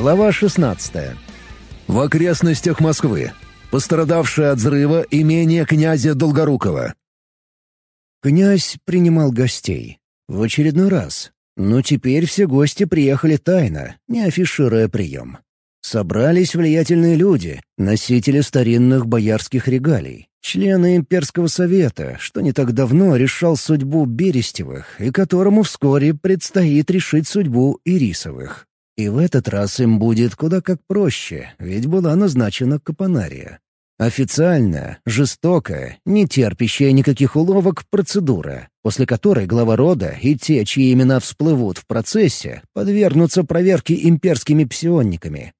Глава 16. В окрестностях Москвы. Пострадавшее от взрыва имение князя Долгорукова. Князь принимал гостей. В очередной раз. Но теперь все гости приехали тайно, не афишируя прием. Собрались влиятельные люди, носители старинных боярских регалий, члены имперского совета, что не так давно решал судьбу Берестевых и которому вскоре предстоит решить судьбу Ирисовых. И в этот раз им будет куда как проще, ведь была назначена капонария. Официальная, жестокая, не терпящая никаких уловок процедура, после которой глава рода и те, чьи имена всплывут в процессе, подвергнутся проверке имперскими псионниками,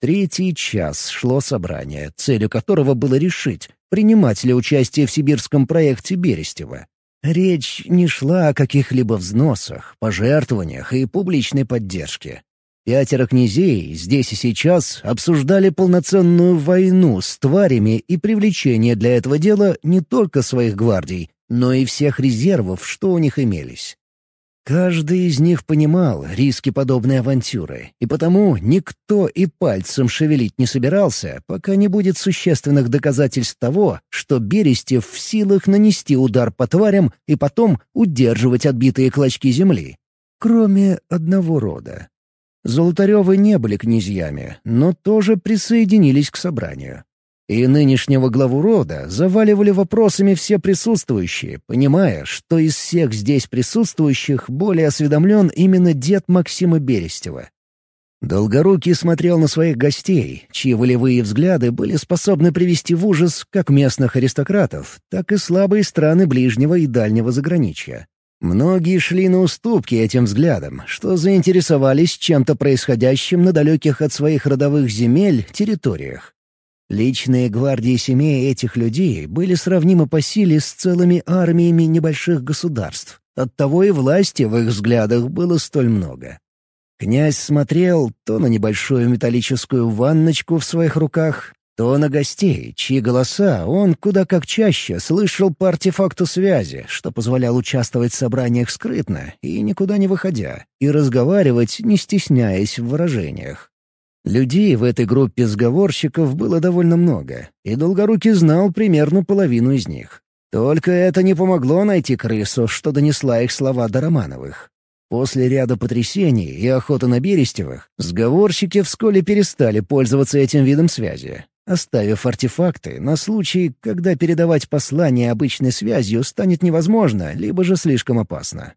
Третий час шло собрание, целью которого было решить, принимать ли участие в сибирском проекте Берестева. Речь не шла о каких-либо взносах, пожертвованиях и публичной поддержке. Пятеро князей здесь и сейчас обсуждали полноценную войну с тварями и привлечение для этого дела не только своих гвардий, но и всех резервов, что у них имелись. Каждый из них понимал риски подобной авантюры, и потому никто и пальцем шевелить не собирался, пока не будет существенных доказательств того, что Берестев в силах нанести удар по тварям и потом удерживать отбитые клочки земли. Кроме одного рода. Золотаревы не были князьями, но тоже присоединились к собранию. И нынешнего главу рода заваливали вопросами все присутствующие, понимая, что из всех здесь присутствующих более осведомлен именно дед Максима Берестева. Долгорукий смотрел на своих гостей, чьи волевые взгляды были способны привести в ужас как местных аристократов, так и слабые страны ближнего и дальнего заграничья. Многие шли на уступки этим взглядам, что заинтересовались чем-то происходящим на далеких от своих родовых земель территориях. Личные гвардии семей этих людей были сравнимы по силе с целыми армиями небольших государств. Оттого и власти в их взглядах было столь много. Князь смотрел то на небольшую металлическую ванночку в своих руках, то на гостей, чьи голоса он куда как чаще слышал по артефакту связи, что позволял участвовать в собраниях скрытно и никуда не выходя, и разговаривать, не стесняясь в выражениях. Людей в этой группе сговорщиков было довольно много, и Долгорукий знал примерно половину из них. Только это не помогло найти крысу, что донесла их слова до Романовых. После ряда потрясений и охоты на Берестевых, сговорщики вскоре перестали пользоваться этим видом связи, оставив артефакты на случай, когда передавать послание обычной связью станет невозможно, либо же слишком опасно.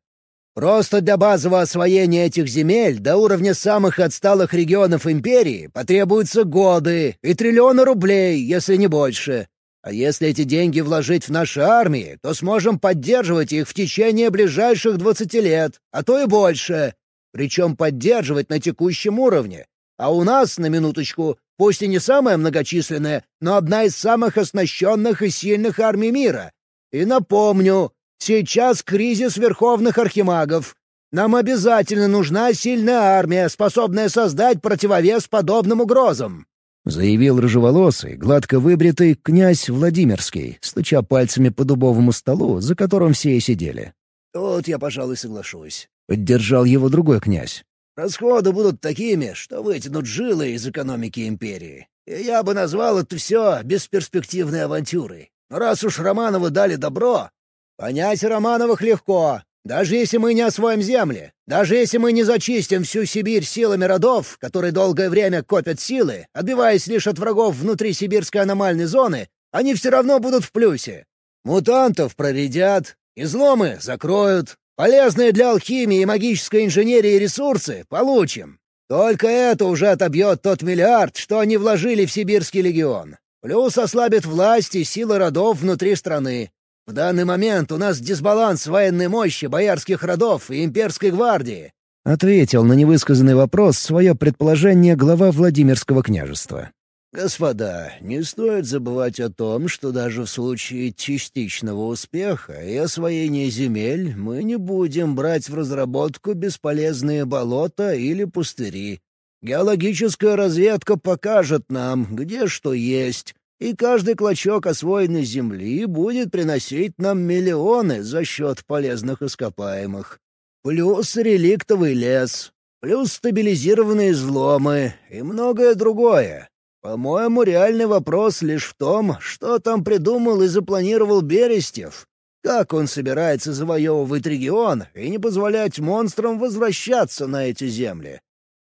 Просто для базового освоения этих земель до уровня самых отсталых регионов империи потребуются годы и триллионы рублей, если не больше. А если эти деньги вложить в наши армии, то сможем поддерживать их в течение ближайших 20 лет, а то и больше. Причем поддерживать на текущем уровне. А у нас, на минуточку, пусть и не самая многочисленная, но одна из самых оснащенных и сильных армий мира. И напомню, Сейчас кризис верховных архимагов. Нам обязательно нужна сильная армия, способная создать противовес подобным угрозам», — заявил рыжеволосый, гладко выбритый князь Владимирский, стуча пальцами по дубовому столу, за которым все и сидели. «Тут я, пожалуй, соглашусь», — поддержал его другой князь. «Расходы будут такими, что вытянут жилы из экономики империи. И я бы назвал это все бесперспективной авантюрой. Но раз уж Романовы дали добро, Понять Романовых легко, даже если мы не освоим земли, даже если мы не зачистим всю Сибирь силами родов, которые долгое время копят силы, отбиваясь лишь от врагов внутри сибирской аномальной зоны, они все равно будут в плюсе. Мутантов проредят, изломы закроют, полезные для алхимии и магической инженерии ресурсы получим. Только это уже отобьет тот миллиард, что они вложили в Сибирский легион. Плюс ослабит власть и силы родов внутри страны, в данный момент у нас дисбаланс военной мощи боярских родов и имперской гвардии», — ответил на невысказанный вопрос свое предположение глава Владимирского княжества. «Господа, не стоит забывать о том, что даже в случае частичного успеха и освоения земель мы не будем брать в разработку бесполезные болота или пустыри. Геологическая разведка покажет нам, где что есть, и каждый клочок освоенной земли будет приносить нам миллионы за счет полезных ископаемых. Плюс реликтовый лес. плюс стабилизированные взломы и многое другое. По-моему, реальный вопрос лишь в том, что там придумал и запланировал Берестев. Как он собирается завоевывать регион и не позволять монстрам возвращаться на эти земли?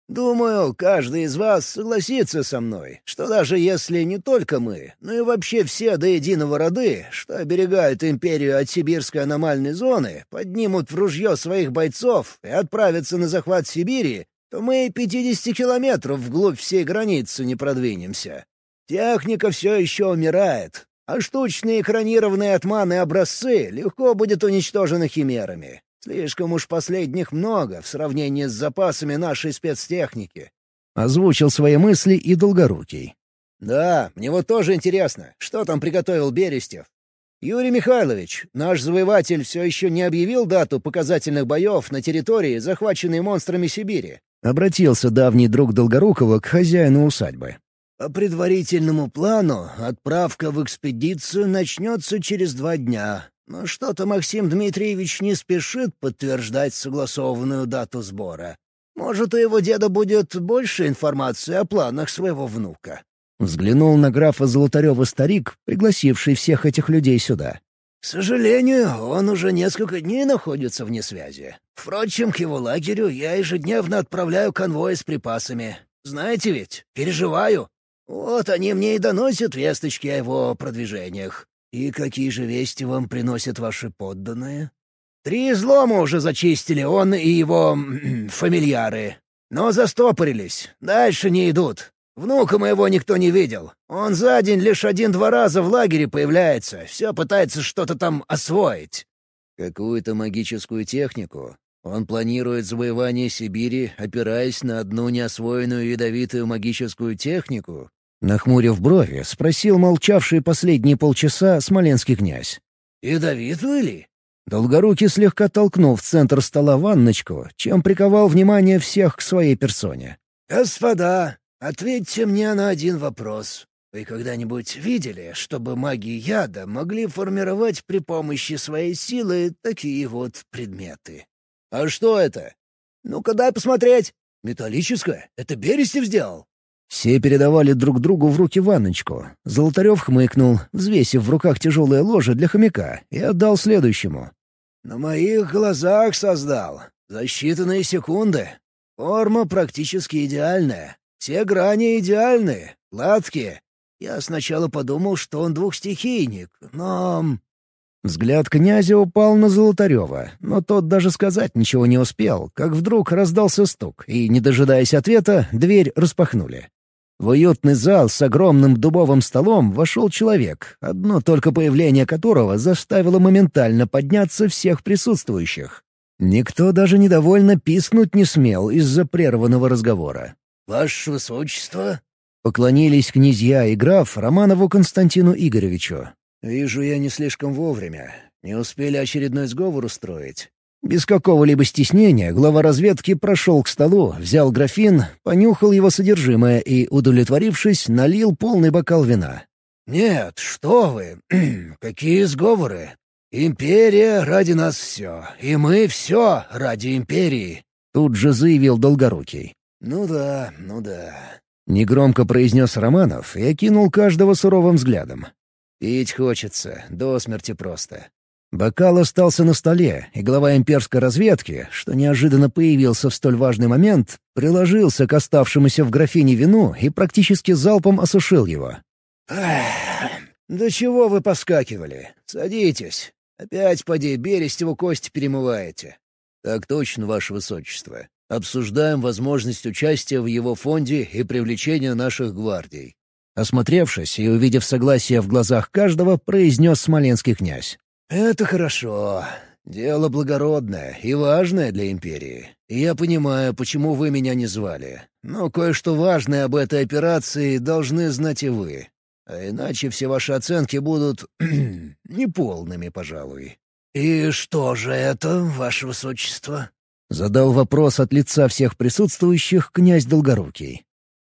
Думаю, каждый из вас согласится со мной, что даже если не только мы, но и вообще все до единого роды, что оберегают империю от сибирской аномальной зоны, поднимут в ружье своих бойцов и отправятся на захват Сибири, то мы и 50 километров вглубь всей границы не продвинемся. Техника все еще умирает, а штучные экранированные отманы образцы легко будет уничтожены химерами. Слишком уж последних много в сравнении с запасами нашей спецтехники. Озвучил свои мысли и Долгорукий. «Да, мне вот тоже интересно, что там приготовил Берестев. Юрий Михайлович, наш завоеватель все еще не объявил дату показательных боев на территории, захваченной монстрами Сибири. Обратился давний друг Долгорукова к хозяину усадьбы. По предварительному плану, отправка в экспедицию начнется через два дня. Но что-то Максим Дмитриевич не спешит подтверждать согласованную дату сбора. Может, у его деда будет больше информации о планах своего внука. Взглянул на графа Золотарева старик, пригласивший всех этих людей сюда. К сожалению, он уже несколько дней находится вне связи. Впрочем, к его лагерю я ежедневно отправляю конвой с припасами. Знаете ведь, переживаю. Вот они мне и доносят весточки о его продвижениях. И какие же вести вам приносят ваши подданные? Три излома уже зачистили он и его фамильяры. Но застопорились, дальше не идут. Внука моего никто не видел. Он за день лишь один-два раза в лагере появляется, все пытается что-то там освоить». «Какую-то магическую технику? Он планирует завоевание Сибири, опираясь на одну неосвоенную ядовитую магическую технику?» Нахмурив брови, спросил молчавший последние полчаса смоленский князь. «Ядовитую ли?» Долгорукий слегка толкнул в центр стола ванночку, чем приковал внимание всех к своей персоне. «Господа, Ответьте мне на один вопрос. Вы когда-нибудь видели, чтобы маги яда могли формировать при помощи своей силы такие вот предметы? А что это? Ну-ка дай посмотреть. Металлическое? Это Берестев сделал? Все передавали друг другу в руки ванночку. Золотарев хмыкнул, взвесив в руках тяжелое ложе для хомяка, и отдал следующему. «На моих глазах создал. За считанные секунды. Форма практически идеальная. Все грани идеальны, гладкие. Я сначала подумал, что он двухстихийник, но...» Взгляд князя упал на Золотарева, но тот даже сказать ничего не успел, как вдруг раздался стук, и, не дожидаясь ответа, дверь распахнули. В уютный зал с огромным дубовым столом вошел человек, одно только появление которого заставило моментально подняться всех присутствующих. Никто даже недовольно писнуть не смел из-за прерванного разговора. «Ваше высочество?» Поклонились князья и граф Романову Константину Игоревичу. «Вижу, я не слишком вовремя. Не успели очередной сговор устроить». Без какого-либо стеснения глава разведки прошел к столу, взял графин, понюхал его содержимое и, удовлетворившись, налил полный бокал вина. «Нет, что вы! Какие сговоры! Империя ради нас все, и мы все ради империи!» Тут же заявил Долгорукий. «Ну да, ну да», — негромко произнес Романов и окинул каждого суровым взглядом. «Пить хочется, до смерти просто». Бокал остался на столе, и глава имперской разведки, что неожиданно появился в столь важный момент, приложился к оставшемуся в графине вину и практически залпом осушил его. «Ах, да чего вы поскакивали? Садитесь. Опять, поди, Берестеву кости перемываете». «Так точно, ваше высочество. Обсуждаем возможность участия в его фонде и привлечения наших гвардий». Осмотревшись и увидев согласие в глазах каждого, произнес смоленский князь. «Это хорошо. Дело благородное и важное для империи. Я понимаю, почему вы меня не звали. Но кое-что важное об этой операции должны знать и вы. А иначе все ваши оценки будут неполными, пожалуй». «И что же это, ваше высочество?» Задал вопрос от лица всех присутствующих князь Долгорукий.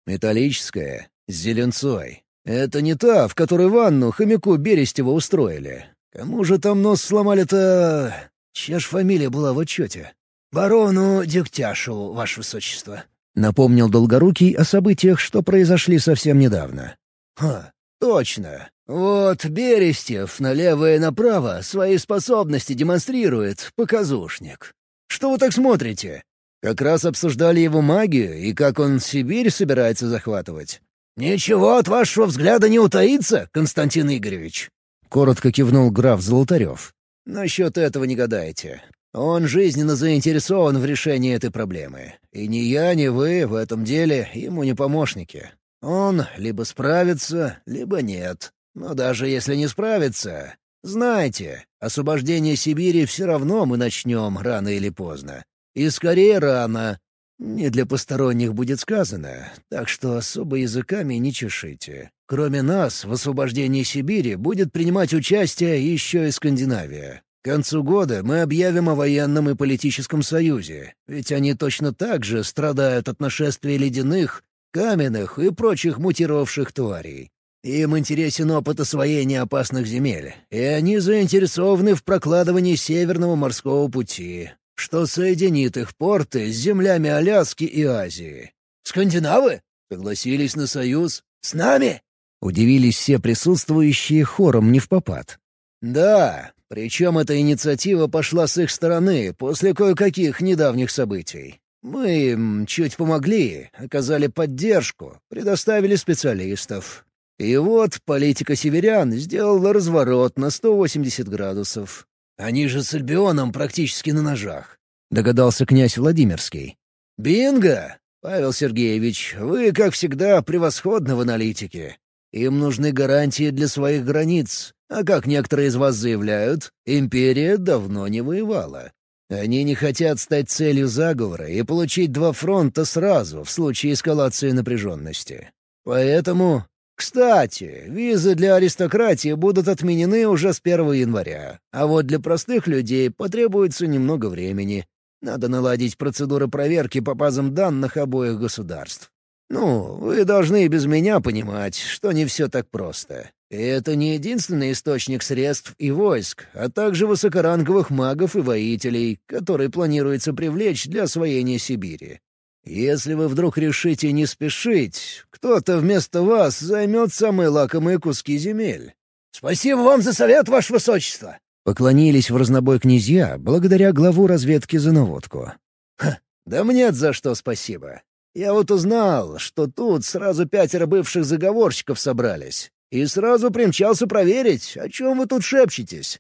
«Металлическая, с зеленцой. Это не та, в которой ванну хомяку Берестева устроили. Кому же там нос сломали-то... Чья ж фамилия была в отчете?» «Барону Дегтяшу, ваше высочество», — напомнил Долгорукий о событиях, что произошли совсем недавно. «Ха, точно. Вот Берестев налево и направо свои способности демонстрирует, показушник. Что вы так смотрите? Как раз обсуждали его магию и как он Сибирь собирается захватывать. «Ничего от вашего взгляда не утаится, Константин Игоревич?» Коротко кивнул граф Золотарев. «Насчет этого не гадайте. Он жизненно заинтересован в решении этой проблемы. И ни я, ни вы в этом деле ему не помощники. Он либо справится, либо нет. Но даже если не справится, знайте, освобождение Сибири все равно мы начнем рано или поздно. И скорее рано. Не для посторонних будет сказано, так что особо языками не чешите. Кроме нас, в освобождении Сибири будет принимать участие еще и Скандинавия. К концу года мы объявим о военном и политическом союзе, ведь они точно так же страдают от нашествия ледяных, каменных и прочих мутировавших тварей. Им интересен опыт освоения опасных земель, и они заинтересованы в прокладывании Северного морского пути, что соединит их порты с землями Аляски и Азии. «Скандинавы?» Согласились на союз. «С нами?» Удивились все присутствующие хором не в попад. «Да, причем эта инициатива пошла с их стороны после кое-каких недавних событий. Мы им чуть помогли, оказали поддержку, предоставили специалистов. И вот политика северян сделала разворот на 180 градусов. Они же с Альбионом практически на ножах», — догадался князь Владимирский. «Бинго! Павел Сергеевич, вы, как всегда, превосходны в аналитике. Им нужны гарантии для своих границ, а как некоторые из вас заявляют, империя давно не воевала. Они не хотят стать целью заговора и получить два фронта сразу в случае эскалации напряженности. Поэтому... Кстати, визы для аристократии будут отменены уже с 1 января, а вот для простых людей потребуется немного времени. Надо наладить процедуры проверки по базам данных обоих государств. Ну, вы должны и без меня понимать, что не все так просто. И это не единственный источник средств и войск, а также высокоранговых магов и воителей, которые планируется привлечь для освоения Сибири. Если вы вдруг решите не спешить, кто-то вместо вас займет самые лакомые куски земель. Спасибо вам за совет, ваше высочество. Поклонились в разнобой князья благодаря главу разведки за наводку. Ха, да мне за что спасибо. Я вот узнал, что тут сразу пятеро бывших заговорщиков собрались. И сразу примчался проверить, о чем вы тут шепчетесь.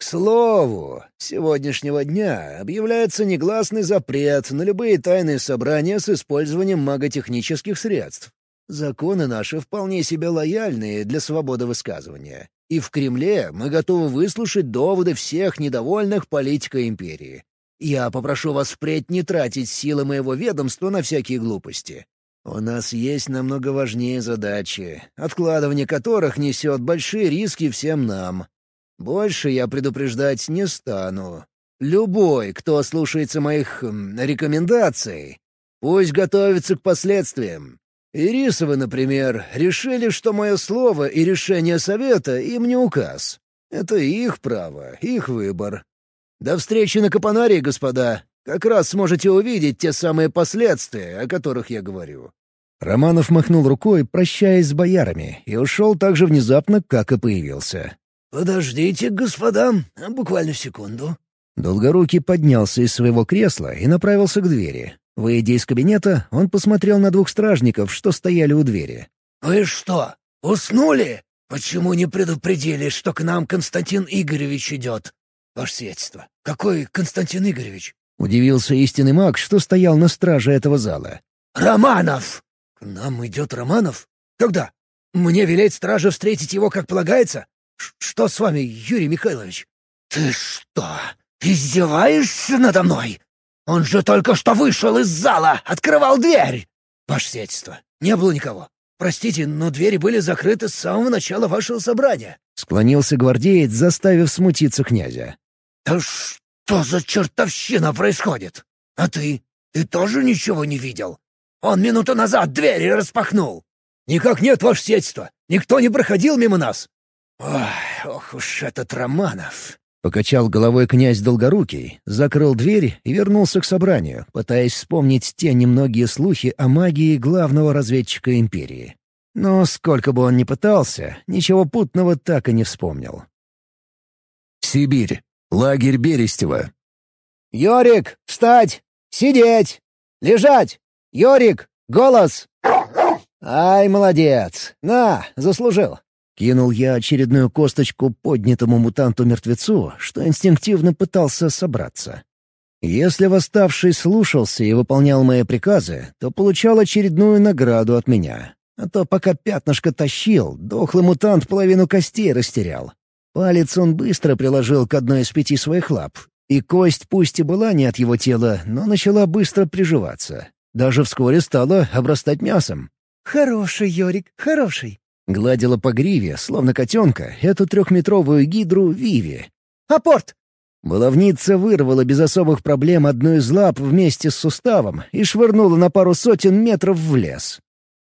К слову, с сегодняшнего дня объявляется негласный запрет на любые тайные собрания с использованием маготехнических средств. Законы наши вполне себе лояльные для свободы высказывания. И в Кремле мы готовы выслушать доводы всех недовольных политикой империи. Я попрошу вас впредь не тратить силы моего ведомства на всякие глупости. У нас есть намного важнее задачи, откладывание которых несет большие риски всем нам. Больше я предупреждать не стану. Любой, кто слушается моих рекомендаций, пусть готовится к последствиям. Ирисовы, например, решили, что мое слово и решение совета им не указ. Это их право, их выбор. До встречи на Капонарии, господа. Как раз сможете увидеть те самые последствия, о которых я говорю». Романов махнул рукой, прощаясь с боярами, и ушел так же внезапно, как и появился. «Подождите, господа, буквально секунду». Долгорукий поднялся из своего кресла и направился к двери. Выйдя из кабинета, он посмотрел на двух стражников, что стояли у двери. «Вы что, уснули? Почему не предупредили, что к нам Константин Игоревич идет?» «Ваше свидетельство. Какой Константин Игоревич?» Удивился истинный маг, что стоял на страже этого зала. «Романов!» «К нам идет Романов? Когда? Мне велеть страже встретить его, как полагается? Что с вами, Юрий Михайлович?» «Ты что, издеваешься надо мной? Он же только что вышел из зала, открывал дверь!» «Ваше свидетельство. Не было никого. Простите, но двери были закрыты с самого начала вашего собрания». Склонился гвардеец, заставив смутиться князя. «Да что за чертовщина происходит? А ты? Ты тоже ничего не видел? Он минуту назад двери распахнул!» «Никак нет, ваше сетство. Никто не проходил мимо нас!» «Ох, ох уж этот Романов! Покачал головой князь Долгорукий, закрыл дверь и вернулся к собранию, пытаясь вспомнить те немногие слухи о магии главного разведчика Империи. Но сколько бы он ни пытался, ничего путного так и не вспомнил. Сибирь. Лагерь Берестева. «Йорик, встать! Сидеть! Лежать! Йорик, голос!» «Ай, молодец! На, заслужил!» Кинул я очередную косточку поднятому мутанту-мертвецу, что инстинктивно пытался собраться. Если восставший слушался и выполнял мои приказы, то получал очередную награду от меня. А то пока пятнышко тащил, дохлый мутант половину костей растерял. Палец он быстро приложил к одной из пяти своих лап, и кость пусть и была не от его тела, но начала быстро приживаться. Даже вскоре стала обрастать мясом. «Хороший, Йорик, хороший. Гладила по гриве, словно котенка, эту трехметровую гидру Виви. «Апорт!» Баловница вырвала без особых проблем одну из лап вместе с суставом и швырнула на пару сотен метров в лес.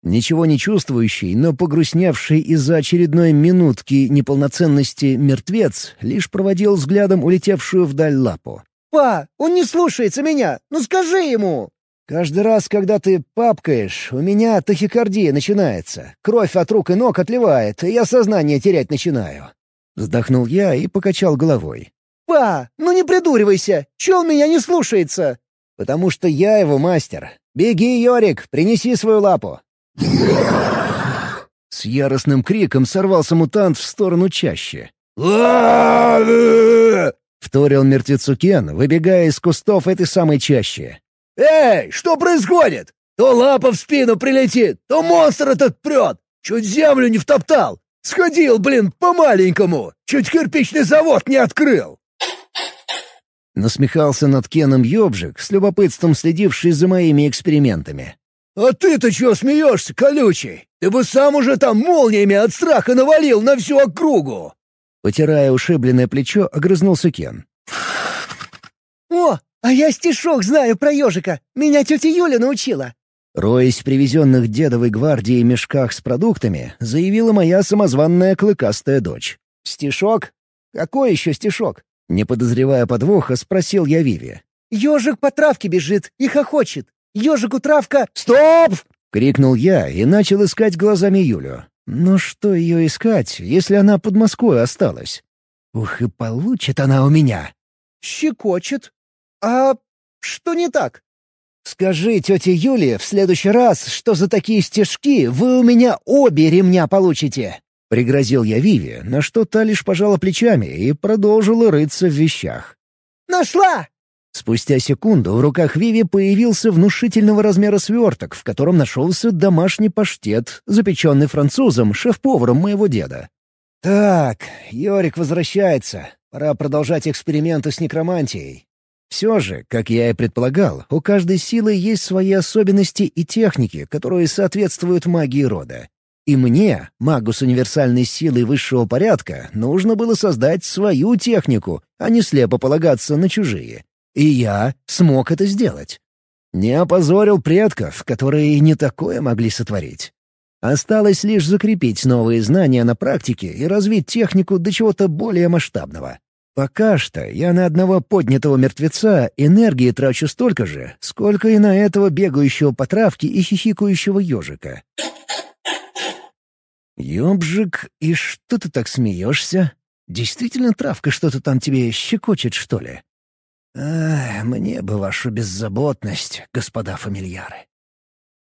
Ничего не чувствующий, но погрустневший из-за очередной минутки неполноценности мертвец лишь проводил взглядом улетевшую вдаль лапу. «Па, он не слушается меня! Ну скажи ему!» Каждый раз, когда ты папкаешь, у меня тахикардия начинается. Кровь от рук и ног отливает, и я сознание терять начинаю». Вздохнул я и покачал головой. «Па, ну не придуривайся! Чё он меня не слушается?» «Потому что я его мастер. Беги, Йорик, принеси свою лапу». С яростным криком сорвался мутант в сторону чаще. Вторил мертвецу Кен, выбегая из кустов этой самой чащи. «Эй, что происходит? То лапа в спину прилетит, то монстр этот прет. Чуть землю не втоптал. Сходил, блин, по-маленькому. Чуть кирпичный завод не открыл». Насмехался над Кеном Ёбжик, с любопытством следивший за моими экспериментами. «А ты-то чего смеешься, колючий? Ты бы сам уже там молниями от страха навалил на всю округу!» Потирая ушибленное плечо, огрызнулся Кен. «О, «А я стишок знаю про ежика. Меня тетя Юля научила». Роясь в привезенных дедовой гвардией мешках с продуктами, заявила моя самозванная клыкастая дочь. «Стишок? Какой еще стишок?» Не подозревая подвоха, спросил я Виви. «Ежик по травке бежит и хохочет. Ежику травка...» «Стоп!» — крикнул я и начал искать глазами Юлю. Но что ее искать, если она под Москвой осталась? Ух, и получит она у меня. «Щекочет», «А что не так?» «Скажи тете Юле в следующий раз, что за такие стежки вы у меня обе ремня получите!» Пригрозил я Виве, на что та лишь пожала плечами и продолжила рыться в вещах. «Нашла!» Спустя секунду в руках Виви появился внушительного размера сверток, в котором нашелся домашний паштет, запеченный французом, шеф-поваром моего деда. «Так, Йорик возвращается. Пора продолжать эксперименты с некромантией. Все же, как я и предполагал, у каждой силы есть свои особенности и техники, которые соответствуют магии рода. И мне, магу с универсальной силой высшего порядка, нужно было создать свою технику, а не слепо полагаться на чужие. И я смог это сделать. Не опозорил предков, которые не такое могли сотворить. Осталось лишь закрепить новые знания на практике и развить технику до чего-то более масштабного. Пока что я на одного поднятого мертвеца энергии трачу столько же, сколько и на этого бегающего по травке и хихикающего ежика. Ёбжик, и что ты так смеешься? Действительно травка что-то там тебе щекочет, что ли? Ах, мне бы вашу беззаботность, господа фамильяры.